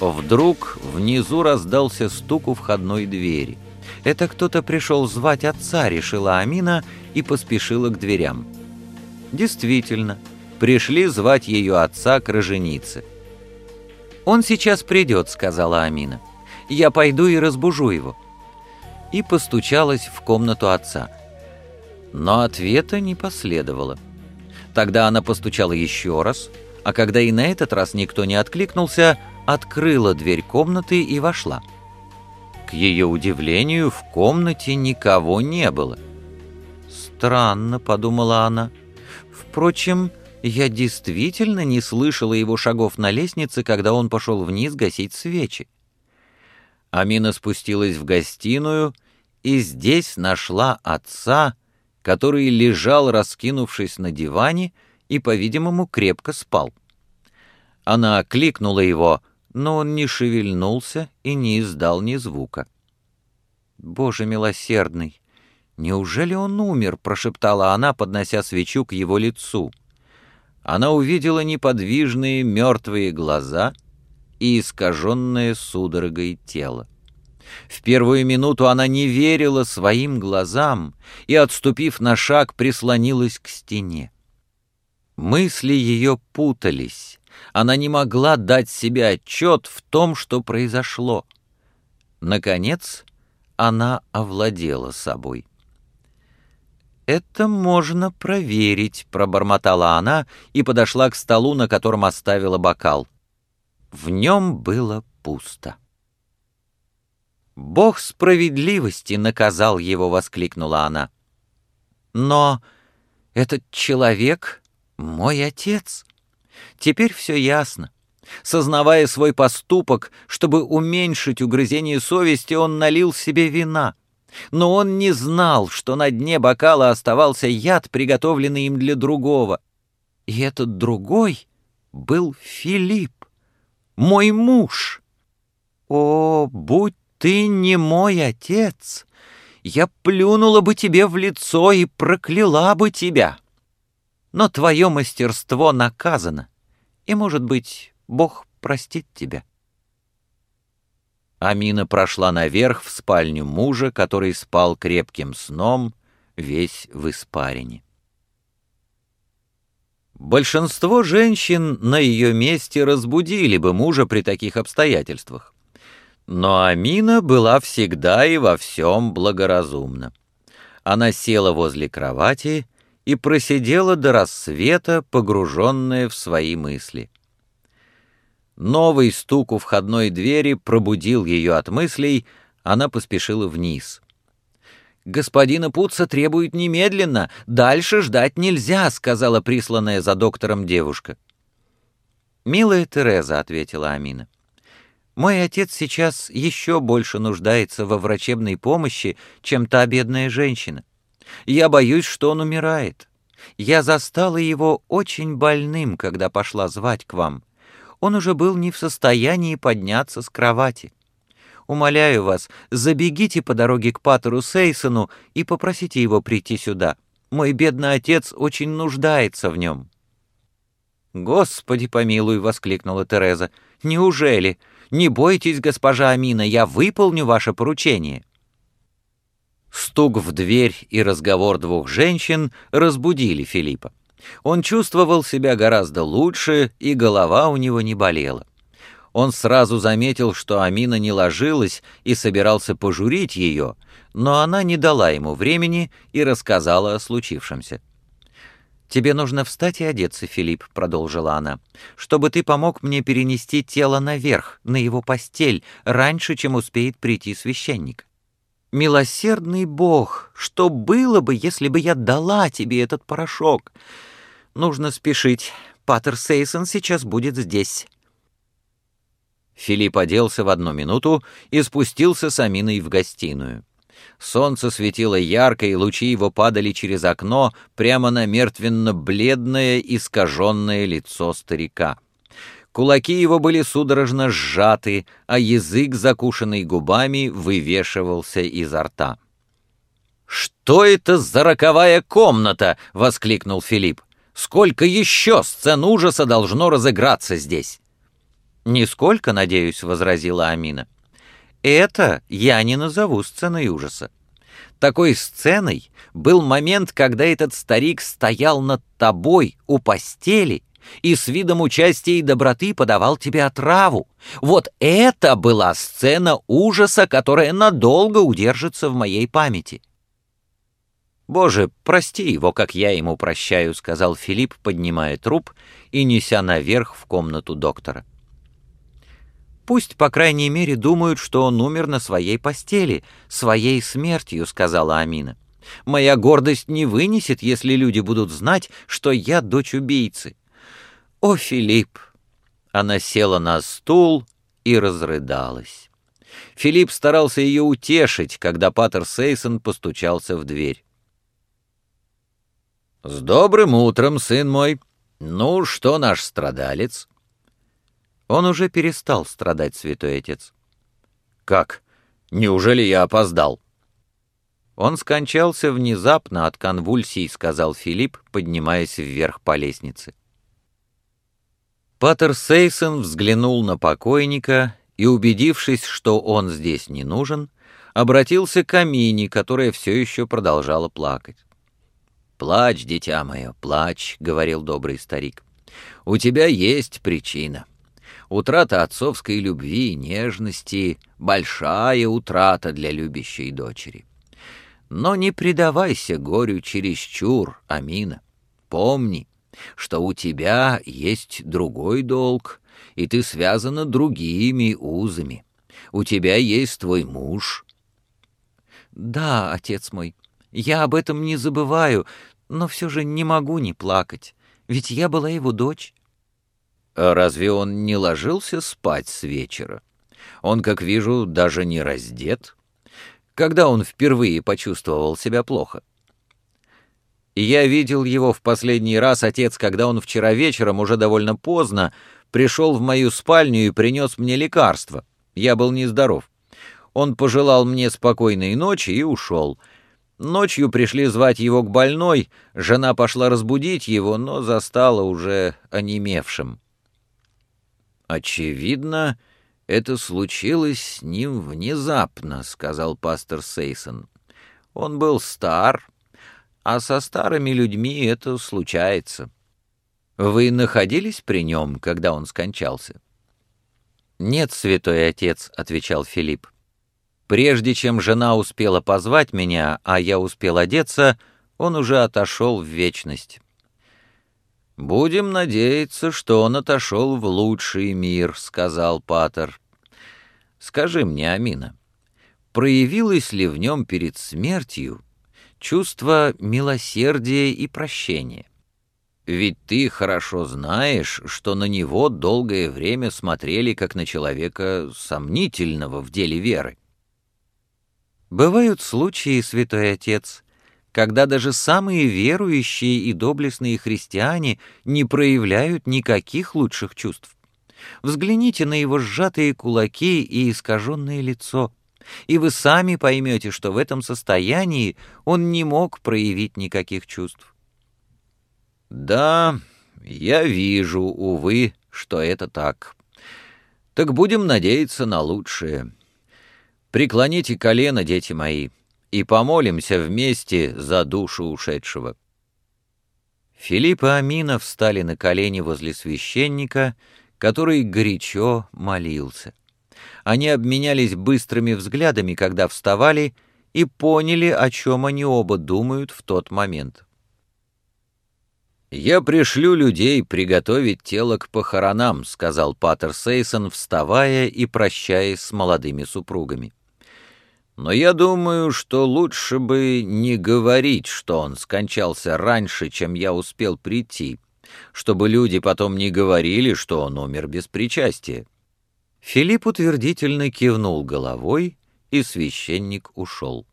Вдруг внизу раздался стук у входной двери. Это кто-то пришел звать отца, решила Амина и поспешила к дверям. Действительно, пришли звать ее отца к роженице. «Он сейчас придет», — сказала Амина. «Я пойду и разбужу его». И постучалась в комнату отца. Но ответа не последовало. Тогда она постучала еще раз, а когда и на этот раз никто не откликнулся, открыла дверь комнаты и вошла. К ее удивлению, в комнате никого не было. «Странно», — подумала она. «Впрочем, я действительно не слышала его шагов на лестнице, когда он пошел вниз гасить свечи». Амина спустилась в гостиную и здесь нашла отца, который лежал, раскинувшись на диване, и, по-видимому, крепко спал. Она окликнула его, но он не шевельнулся и не издал ни звука. «Боже милосердный! Неужели он умер?» — прошептала она, поднося свечу к его лицу. Она увидела неподвижные мертвые глаза и искаженное судорогой тело. В первую минуту она не верила своим глазам и, отступив на шаг, прислонилась к стене. Мысли ее путались она не могла дать себе отчет в том, что произошло. Наконец, она овладела собой. «Это можно проверить», — пробормотала она и подошла к столу, на котором оставила бокал. В нем было пусто. «Бог справедливости наказал его», — воскликнула она. «Но этот человек — мой отец». Теперь все ясно. Сознавая свой поступок, чтобы уменьшить угрызение совести, он налил себе вина. Но он не знал, что на дне бокала оставался яд, приготовленный им для другого. И этот другой был Филипп, мой муж. О, будь ты не мой отец, я плюнула бы тебе в лицо и прокляла бы тебя. Но твое мастерство наказано и, может быть, Бог простит тебя. Амина прошла наверх в спальню мужа, который спал крепким сном, весь в испарине. Большинство женщин на ее месте разбудили бы мужа при таких обстоятельствах. Но Амина была всегда и во всем благоразумна. Она села возле кровати и просидела до рассвета, погруженная в свои мысли. Новый стук у входной двери пробудил ее от мыслей, она поспешила вниз. «Господина Путца требует немедленно, дальше ждать нельзя», — сказала присланная за доктором девушка. «Милая Тереза», — ответила Амина, — «мой отец сейчас еще больше нуждается во врачебной помощи, чем та бедная женщина. Я боюсь, что он умирает. Я застала его очень больным, когда пошла звать к вам. Он уже был не в состоянии подняться с кровати. Умоляю вас, забегите по дороге к Патеру Сейсону и попросите его прийти сюда. Мой бедный отец очень нуждается в нем». «Господи помилуй!» — воскликнула Тереза. «Неужели? Не бойтесь, госпожа Амина, я выполню ваше поручение». Стук в дверь и разговор двух женщин разбудили Филиппа. Он чувствовал себя гораздо лучше, и голова у него не болела. Он сразу заметил, что Амина не ложилась и собирался пожурить ее, но она не дала ему времени и рассказала о случившемся. «Тебе нужно встать и одеться, Филипп», — продолжила она, «чтобы ты помог мне перенести тело наверх, на его постель, раньше, чем успеет прийти священник. Милосердный Бог, что было бы, если бы я дала тебе этот порошок? Нужно спешить. Патер Сейсон сейчас будет здесь. Филипп оделся в одну минуту и спустился с Аминой в гостиную. Солнце светило ярко, и лучи его падали через окно прямо на мертвенно-бледное, искаженное лицо старика. Кулаки его были судорожно сжаты, а язык, закушенный губами, вывешивался изо рта. «Что это за роковая комната?» — воскликнул Филипп. «Сколько еще сцен ужаса должно разыграться здесь?» «Нисколько, надеюсь», — возразила Амина. «Это я не назову сценой ужаса. Такой сценой был момент, когда этот старик стоял над тобой у постели и с видом участия и доброты подавал тебе отраву. Вот это была сцена ужаса, которая надолго удержится в моей памяти. «Боже, прости его, как я ему прощаю», — сказал Филипп, поднимая труп и неся наверх в комнату доктора. «Пусть, по крайней мере, думают, что он умер на своей постели, своей смертью», — сказала Амина. «Моя гордость не вынесет, если люди будут знать, что я дочь убийцы». «О, Филипп!» Она села на стул и разрыдалась. Филипп старался ее утешить, когда Паттер Сейсон постучался в дверь. «С добрым утром, сын мой! Ну, что наш страдалец?» Он уже перестал страдать, святой отец. «Как? Неужели я опоздал?» Он скончался внезапно от конвульсий, сказал Филипп, поднимаясь вверх по лестнице. Паттер Сейсон взглянул на покойника и, убедившись, что он здесь не нужен, обратился к Амине, которая все еще продолжала плакать. «Плачь, дитя мое, плачь», — говорил добрый старик. «У тебя есть причина. Утрата отцовской любви и нежности — большая утрата для любящей дочери. Но не предавайся горю чересчур, Амина. Помни, что у тебя есть другой долг, и ты связана другими узами. У тебя есть твой муж». «Да, отец мой», я об этом не забываю, но все же не могу не плакать, ведь я была его дочь. А разве он не ложился спать с вечера? Он, как вижу, даже не раздет. Когда он впервые почувствовал себя плохо? Я видел его в последний раз, отец, когда он вчера вечером, уже довольно поздно, пришел в мою спальню и принес мне лекарство. Я был нездоров. Он пожелал мне спокойной ночи и ушел. Ночью пришли звать его к больной, жена пошла разбудить его, но застала уже онемевшим. «Очевидно, это случилось с ним внезапно», — сказал пастор Сейсон. «Он был стар, а со старыми людьми это случается. Вы находились при нем, когда он скончался?» «Нет, святой отец», — отвечал Филипп. Прежде чем жена успела позвать меня, а я успел одеться, он уже отошел в вечность. «Будем надеяться, что он отошел в лучший мир», — сказал Патер. «Скажи мне, Амина, проявилось ли в нем перед смертью чувство милосердия и прощения? Ведь ты хорошо знаешь, что на него долгое время смотрели как на человека сомнительного в деле веры. Бывают случаи, святой отец, когда даже самые верующие и доблестные христиане не проявляют никаких лучших чувств. Взгляните на его сжатые кулаки и искаженное лицо, и вы сами поймете, что в этом состоянии он не мог проявить никаких чувств. Да, я вижу, увы, что это так. Так будем надеяться на лучшее. Преклоните колено, дети мои, и помолимся вместе за душу ушедшего». Филипп и Амина встали на колени возле священника, который горячо молился. Они обменялись быстрыми взглядами, когда вставали, и поняли, о чем они оба думают в тот момент. «Я пришлю людей приготовить тело к похоронам», — сказал Паттер Сейсон, вставая и прощаясь с молодыми супругами. Но я думаю, что лучше бы не говорить, что он скончался раньше, чем я успел прийти, чтобы люди потом не говорили, что он умер без причастия. Филипп утвердительно кивнул головой, и священник ушел.